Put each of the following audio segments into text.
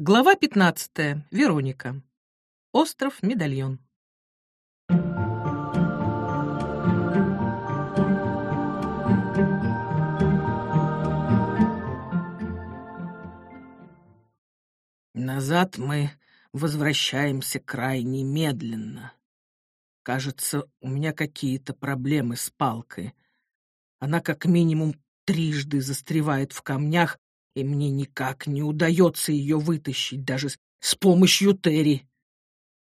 Глава 15. Вероника. Остров Медальон. Назад мы возвращаемся крайне медленно. Кажется, у меня какие-то проблемы с палкой. Она как минимум трижды застревает в камнях, и мне никак не удается ее вытащить даже с помощью Терри.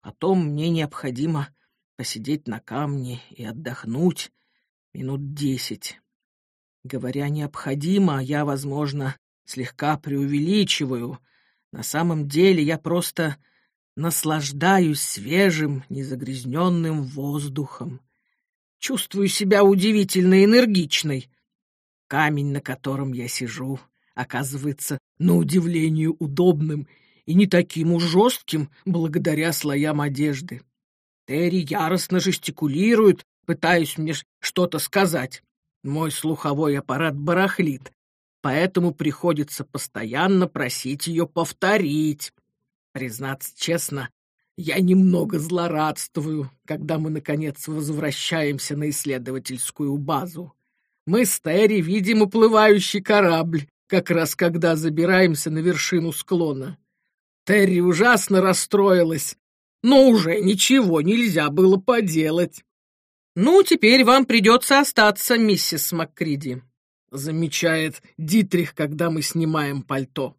Потом мне необходимо посидеть на камне и отдохнуть минут десять. Говоря необходимо, я, возможно, слегка преувеличиваю. На самом деле я просто наслаждаюсь свежим, незагрязненным воздухом. Чувствую себя удивительно энергичной. Камень, на котором я сижу, оказывается на удивление удобным и не таким уж жестким благодаря слоям одежды. Терри яростно жестикулирует, пытаясь мне что-то сказать. Мой слуховой аппарат барахлит, поэтому приходится постоянно просить ее повторить. Признаться честно, я немного злорадствую, когда мы, наконец, возвращаемся на исследовательскую базу. Мы с Терри видим уплывающий корабль, как раз когда забираемся на вершину склона. Терри ужасно расстроилась, но уже ничего нельзя было поделать. «Ну, теперь вам придется остаться, миссис МакКриди», — замечает Дитрих, когда мы снимаем пальто.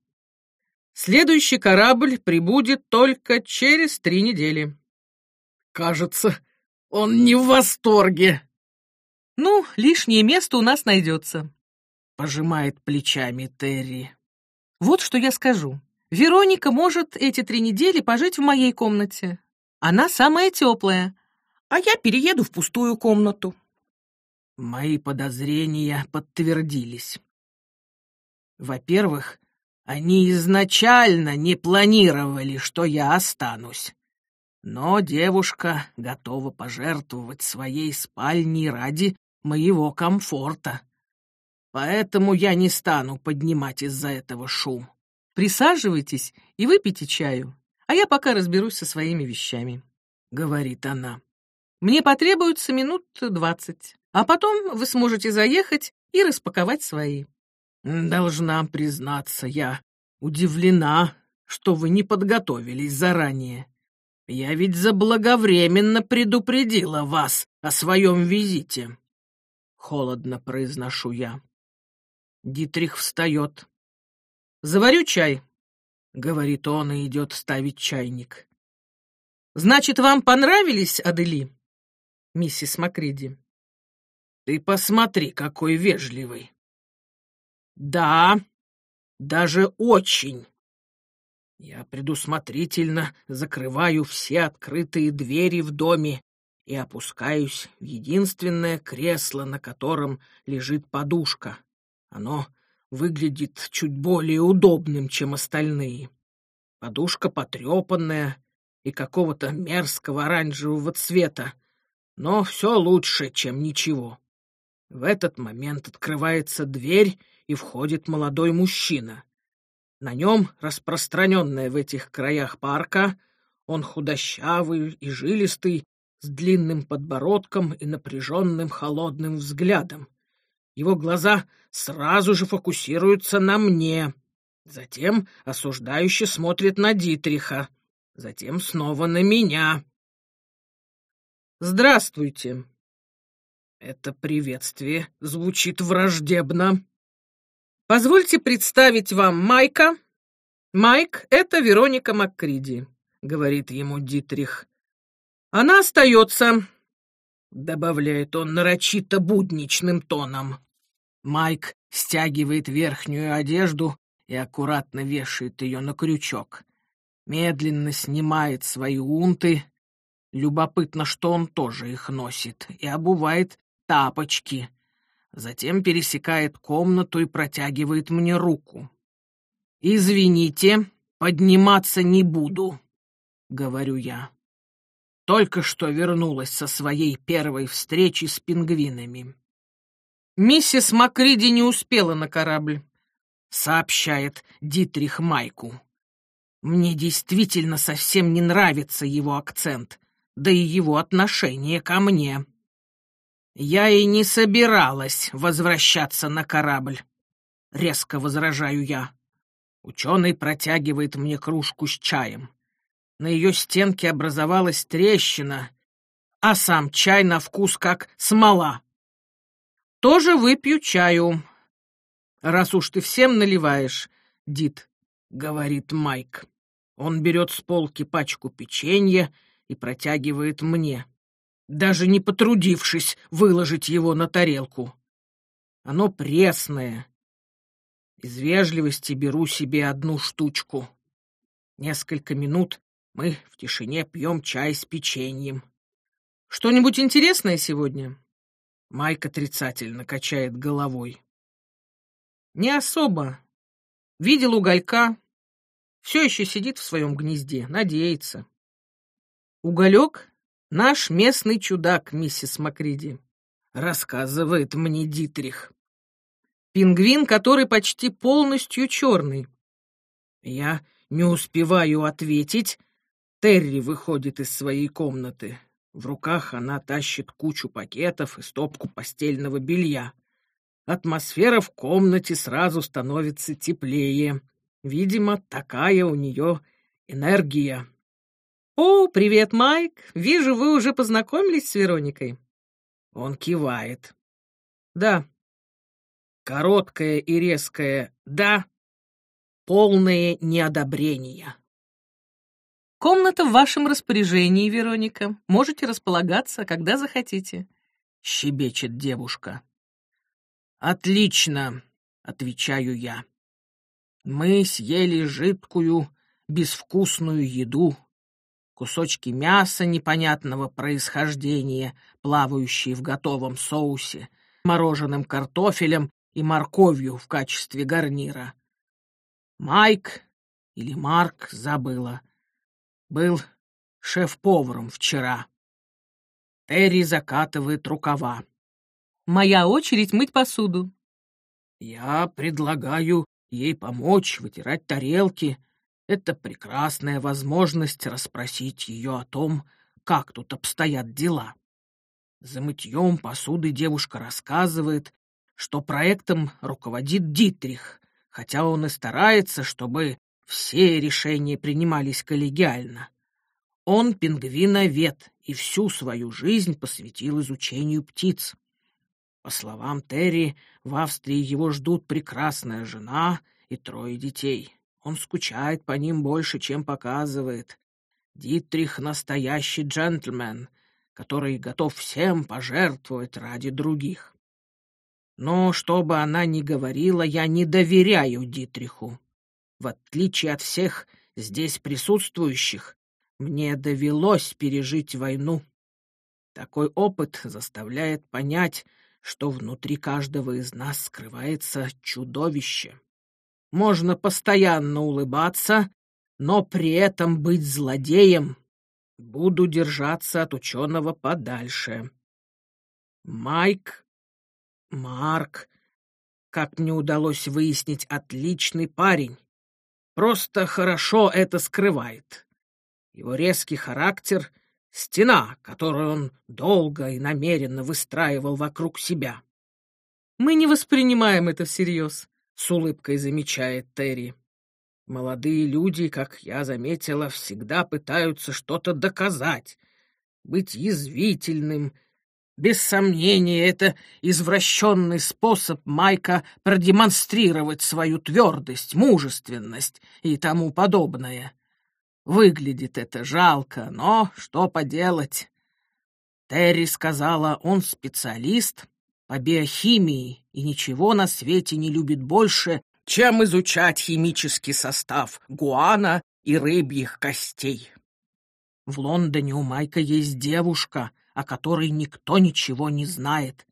«Следующий корабль прибудет только через три недели». «Кажется, он не в восторге». «Ну, лишнее место у нас найдется», — пожимает плечами Терри. «Вот что я скажу. Вероника может эти три недели пожить в моей комнате. Она самая теплая, а я перееду в пустую комнату». Мои подозрения подтвердились. Во-первых, они изначально не планировали, что я останусь. Но девушка готова пожертвовать своей спальней ради моего комфорта. Поэтому я не стану поднимать из-за этого шум. Присаживайтесь и выпейте чаю, а я пока разберусь со своими вещами, — говорит она. Мне потребуется минут двадцать, а потом вы сможете заехать и распаковать свои. Должна признаться, я удивлена, что вы не подготовились заранее. Я ведь заблаговременно предупредила вас о своем визите. Холодно произношу я. Дитрих встает. «Заварю чай», — говорит он и идет ставить чайник. «Значит, вам понравились Адели?» миссис Макриди. «Ты посмотри, какой вежливый!» «Да, даже очень!» Я предусмотрительно закрываю все открытые двери в доме и опускаюсь в единственное кресло, на котором лежит подушка. Оно выглядит чуть более удобным, чем остальные. Подушка потрепанная и какого-то мерзкого оранжевого цвета, но все лучше, чем ничего. В этот момент открывается дверь, и входит молодой мужчина. На нем распространенная в этих краях парка, он худощавый и жилистый, с длинным подбородком и напряженным холодным взглядом. Его глаза сразу же фокусируются на мне, затем осуждающе смотрит на Дитриха, затем снова на меня. «Здравствуйте!» Это приветствие звучит враждебно. «Позвольте представить вам Майка. Майк — это Вероника Маккриди», — говорит ему Дитрих. «Она остается», — добавляет он нарочито будничным тоном. Майк стягивает верхнюю одежду и аккуратно вешает ее на крючок. Медленно снимает свои унты, Любопытно, что он тоже их носит и обувает тапочки. Затем пересекает комнату и протягивает мне руку. «Извините, подниматься не буду», — говорю я. Только что вернулась со своей первой встречи с пингвинами. «Миссис Макриди не успела на корабль», — сообщает Дитрих Майку. Мне действительно совсем не нравится его акцент, да и его отношение ко мне. Я и не собиралась возвращаться на корабль. Резко возражаю я. Ученый протягивает мне кружку с чаем. На ее стенке образовалась трещина, а сам чай на вкус как смола. Тоже выпью чаю. Раз уж ты всем наливаешь, Дит, — говорит Майк. Он берет с полки пачку печенья и протягивает мне, даже не потрудившись выложить его на тарелку. Оно пресное. Из вежливости беру себе одну штучку. Несколько минут мы в тишине пьем чай с печеньем. Что-нибудь интересное сегодня? Майк отрицательно качает головой. Не особо, Видел уголька. Все еще сидит в своем гнезде, надеется. Уголек — наш местный чудак, миссис Макриди, рассказывает мне Дитрих. Пингвин, который почти полностью черный. Я не успеваю ответить. Терри выходит из своей комнаты. В руках она тащит кучу пакетов и стопку постельного белья. Атмосфера в комнате сразу становится теплее. Видимо, такая у нее энергия. «О, привет, Майк! Вижу, вы уже познакомились с Вероникой». Он кивает. «Да». Короткое и резкое «да», полное неодобрение. «Комната в вашем распоряжении, Вероника. Можете располагаться, когда захотите», — щебечет девушка. «Отлично», — отвечаю я. Мы съели жидкую, безвкусную еду, кусочки мяса непонятного происхождения, плавающие в готовом соусе, мороженым картофелем и морковью в качестве гарнира. Майк или Марк, забыла, был шеф-поваром вчера. Терри закатывает рукава. Моя очередь мыть посуду. Я предлагаю ей помочь вытирать тарелки. Это прекрасная возможность расспросить ее о том, как тут обстоят дела. За мытьем посуды девушка рассказывает, что проектом руководит Дитрих, хотя он и старается, чтобы все решения принимались коллегиально. Он пингвиновед и всю свою жизнь посвятил изучению птиц. По словам Терри, в Австрии его ждут прекрасная жена и трое детей. Он скучает по ним больше, чем показывает. Дитрих — настоящий джентльмен, который готов всем пожертвовать ради других. Но, что бы она ни говорила, я не доверяю Дитриху. В отличие от всех здесь присутствующих, мне довелось пережить войну. Такой опыт заставляет понять, что внутри каждого из нас скрывается чудовище. Можно постоянно улыбаться, но при этом быть злодеем. Буду держаться от ученого подальше. Майк, Марк, как мне удалось выяснить, отличный парень. Просто хорошо это скрывает. Его резкий характер Стена, которую он долго и намеренно выстраивал вокруг себя. «Мы не воспринимаем это всерьез», — с улыбкой замечает Терри. «Молодые люди, как я заметила, всегда пытаются что-то доказать, быть язвительным. Без сомнения, это извращенный способ Майка продемонстрировать свою твердость, мужественность и тому подобное. Выглядит это жалко, но что поделать? Терри сказала, он специалист по биохимии и ничего на свете не любит больше, чем изучать химический состав гуана и рыбьих костей. В Лондоне у Майка есть девушка, о которой никто ничего не знает.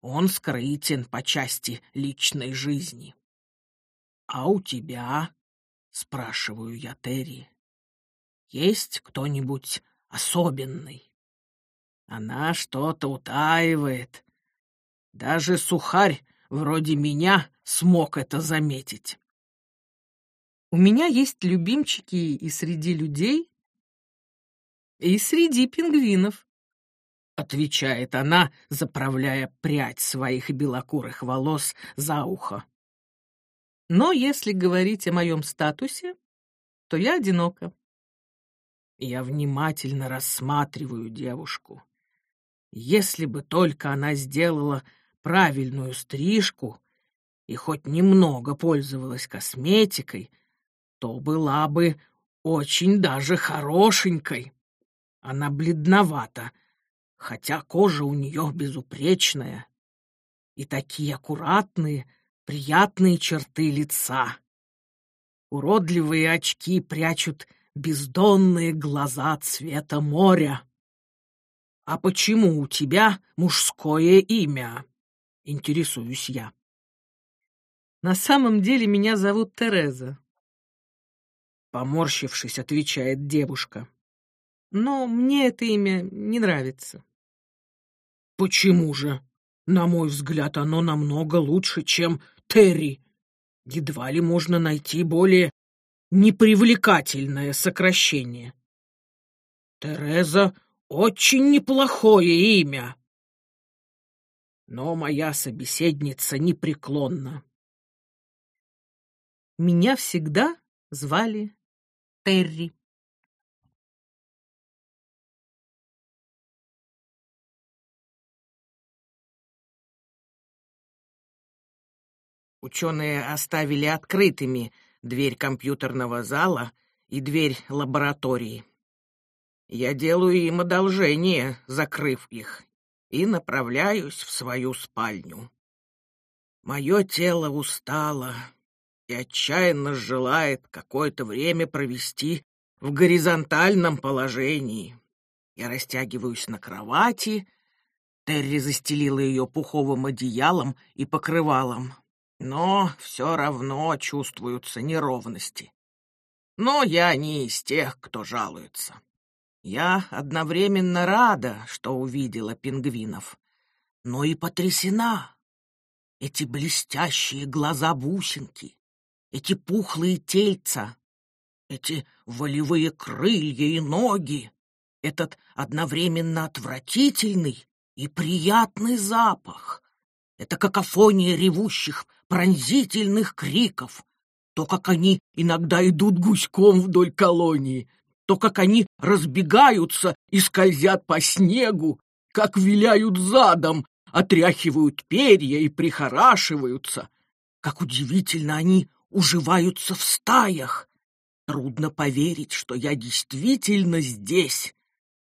Он скрытен по части личной жизни. — А у тебя? — спрашиваю я Терри. Есть кто-нибудь особенный? Она что-то утаивает. Даже сухарь вроде меня смог это заметить. У меня есть любимчики и среди людей, и среди пингвинов, отвечает она, заправляя прядь своих белокурых волос за ухо. Но если говорить о моем статусе, то я одинока. Я внимательно рассматриваю девушку. Если бы только она сделала правильную стрижку и хоть немного пользовалась косметикой, то была бы очень даже хорошенькой. Она бледновата, хотя кожа у нее безупречная. И такие аккуратные, приятные черты лица. Уродливые очки прячут бездонные глаза цвета моря. «А почему у тебя мужское имя?» — интересуюсь я. «На самом деле меня зовут Тереза». Поморщившись, отвечает девушка. «Но мне это имя не нравится». «Почему же? На мой взгляд, оно намного лучше, чем Терри. Едва ли можно найти более непривлекательное сокращение. Тереза — очень неплохое имя. Но моя собеседница непреклонна. Меня всегда звали Терри. Ученые оставили открытыми дверь компьютерного зала и дверь лаборатории. Я делаю им одолжение, закрыв их, и направляюсь в свою спальню. Мое тело устало и отчаянно желает какое-то время провести в горизонтальном положении. Я растягиваюсь на кровати, Терри застелила ее пуховым одеялом и покрывалом но все равно чувствуются неровности. Но я не из тех, кто жалуется. Я одновременно рада, что увидела пингвинов, но и потрясена. Эти блестящие глаза-бусинки, эти пухлые тельца, эти волевые крылья и ноги, этот одновременно отвратительный и приятный запах, это какофония ревущих пронзительных криков, то, как они иногда идут гуськом вдоль колонии, то, как они разбегаются и скользят по снегу, как виляют задом, отряхивают перья и прихорашиваются, как удивительно они уживаются в стаях. Трудно поверить, что я действительно здесь.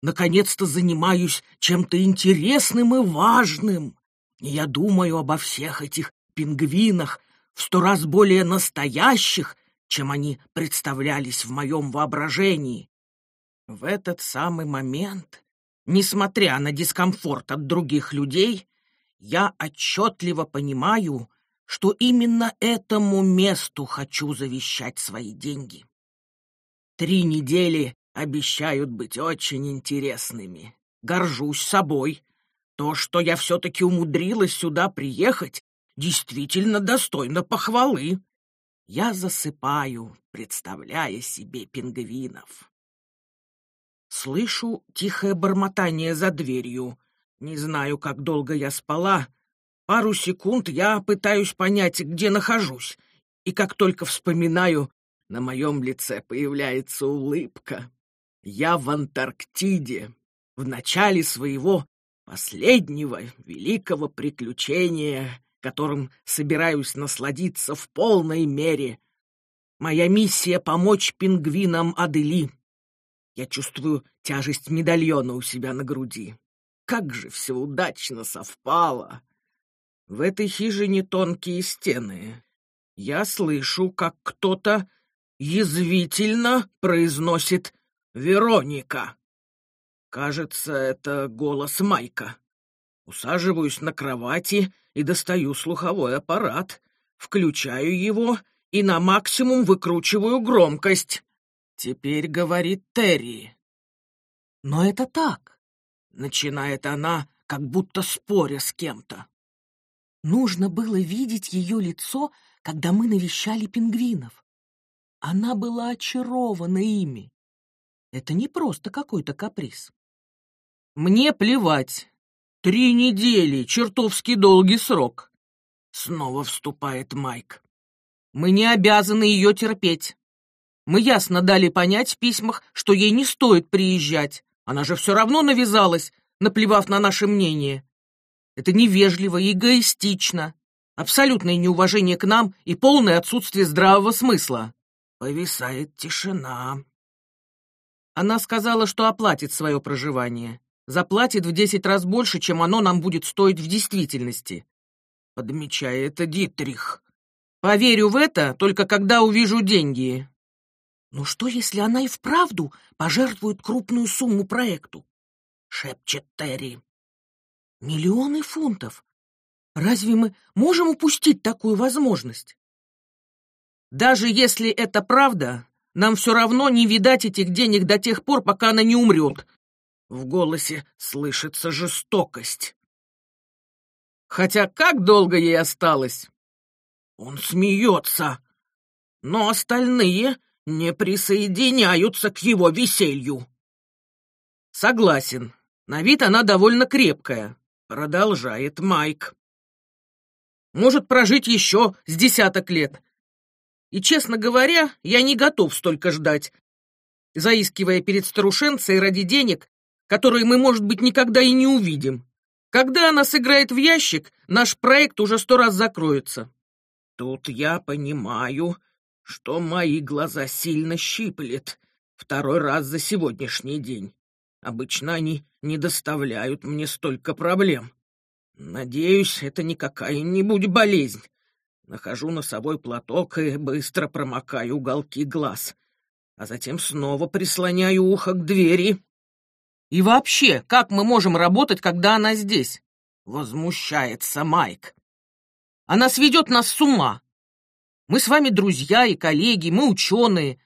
Наконец-то занимаюсь чем-то интересным и важным. И я думаю обо всех этих пингвинах, в сто раз более настоящих, чем они представлялись в моем воображении. В этот самый момент, несмотря на дискомфорт от других людей, я отчетливо понимаю, что именно этому месту хочу завещать свои деньги. Три недели обещают быть очень интересными. Горжусь собой. То, что я все-таки умудрилась сюда приехать, действительно достойно похвалы. Я засыпаю, представляя себе пингвинов. Слышу тихое бормотание за дверью. Не знаю, как долго я спала. Пару секунд я пытаюсь понять, где нахожусь. И как только вспоминаю, на моем лице появляется улыбка. Я в Антарктиде, в начале своего последнего великого приключения которым собираюсь насладиться в полной мере. Моя миссия — помочь пингвинам Адели. Я чувствую тяжесть медальона у себя на груди. Как же все удачно совпало! В этой хижине тонкие стены. Я слышу, как кто-то язвительно произносит «Вероника». Кажется, это голос Майка. Усаживаюсь на кровати и достаю слуховой аппарат, включаю его и на максимум выкручиваю громкость. Теперь говорит Терри. Но это так, начинает она, как будто споря с кем-то. Нужно было видеть ее лицо, когда мы навещали пингвинов. Она была очарована ими. Это не просто какой-то каприз. Мне плевать. Три недели, чертовски долгий срок. Снова вступает Майк. Мы не обязаны ее терпеть. Мы ясно дали понять в письмах, что ей не стоит приезжать. Она же все равно навязалась, наплевав на наше мнение. Это невежливо и эгоистично. Абсолютное неуважение к нам и полное отсутствие здравого смысла. Повисает тишина. Она сказала, что оплатит свое проживание. Заплатит в десять раз больше, чем оно нам будет стоить в действительности. Подмечает Дитрих. Поверю в это, только когда увижу деньги. «Ну что, если она и вправду пожертвует крупную сумму проекту?» — шепчет Терри. «Миллионы фунтов! Разве мы можем упустить такую возможность?» «Даже если это правда, нам все равно не видать этих денег до тех пор, пока она не умрет». В голосе слышится жестокость. «Хотя как долго ей осталось?» Он смеется, но остальные не присоединяются к его веселью. Согласен. На вид она довольно крепкая, продолжает Майк. Может прожить еще с десяток лет. И, честно говоря, я не готов столько ждать, заискивая перед старушенцей ради денег, которые мы, может быть, никогда и не увидим. Когда она сыграет в ящик, наш проект уже сто раз закроется. Тут я понимаю, что мои глаза сильно щиплет второй раз за сегодняшний день. Обычно они не доставляют мне столько проблем. Надеюсь, это не какая-нибудь болезнь. Нахожу носовой платок и быстро промокаю уголки глаз, а затем снова прислоняю ухо к двери. И вообще, как мы можем работать, когда она здесь? Возмущается Майк. Она сведет нас с ума. Мы с вами друзья и коллеги, мы ученые.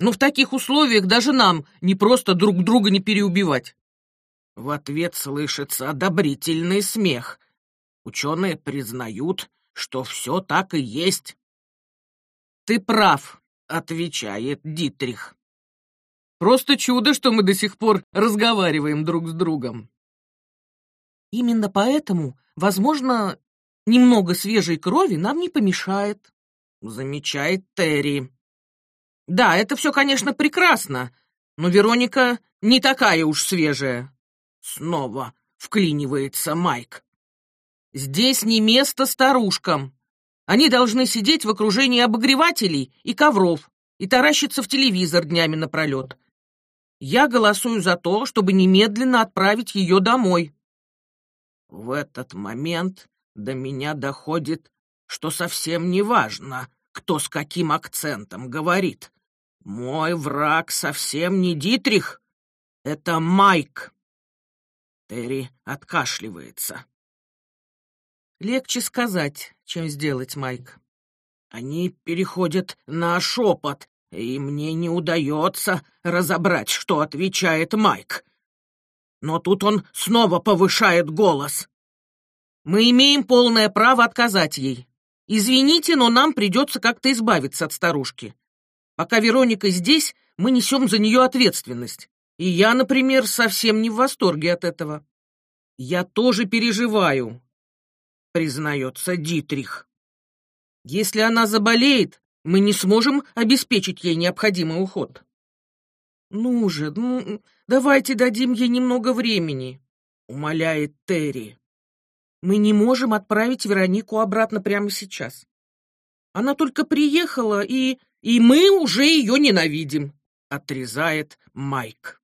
Но в таких условиях даже нам не просто друг друга не переубивать. В ответ слышится одобрительный смех. Ученые признают, что все так и есть. «Ты прав», — отвечает Дитрих. «Просто чудо, что мы до сих пор разговариваем друг с другом». Именно поэтому, возможно, немного свежей крови нам не помешает замечает Терри. Да, это все, конечно, прекрасно, но Вероника не такая уж свежая. Снова вклинивается Майк. Здесь не место старушкам. Они должны сидеть в окружении обогревателей и ковров и таращиться в телевизор днями напролет. Я голосую за то, чтобы немедленно отправить ее домой. В этот момент до меня доходит что совсем не важно, кто с каким акцентом говорит. Мой враг совсем не Дитрих, это Майк. Терри откашливается. Легче сказать, чем сделать, Майк. Они переходят на шепот, и мне не удается разобрать, что отвечает Майк. Но тут он снова повышает голос. Мы имеем полное право отказать ей. Извините, но нам придется как-то избавиться от старушки. Пока Вероника здесь, мы несем за нее ответственность. И я, например, совсем не в восторге от этого. Я тоже переживаю, признается Дитрих. Если она заболеет, мы не сможем обеспечить ей необходимый уход. Ну же, ну, давайте дадим ей немного времени, умоляет Терри. Мы не можем отправить Веронику обратно прямо сейчас. Она только приехала, и... и мы уже ее ненавидим», — отрезает Майк.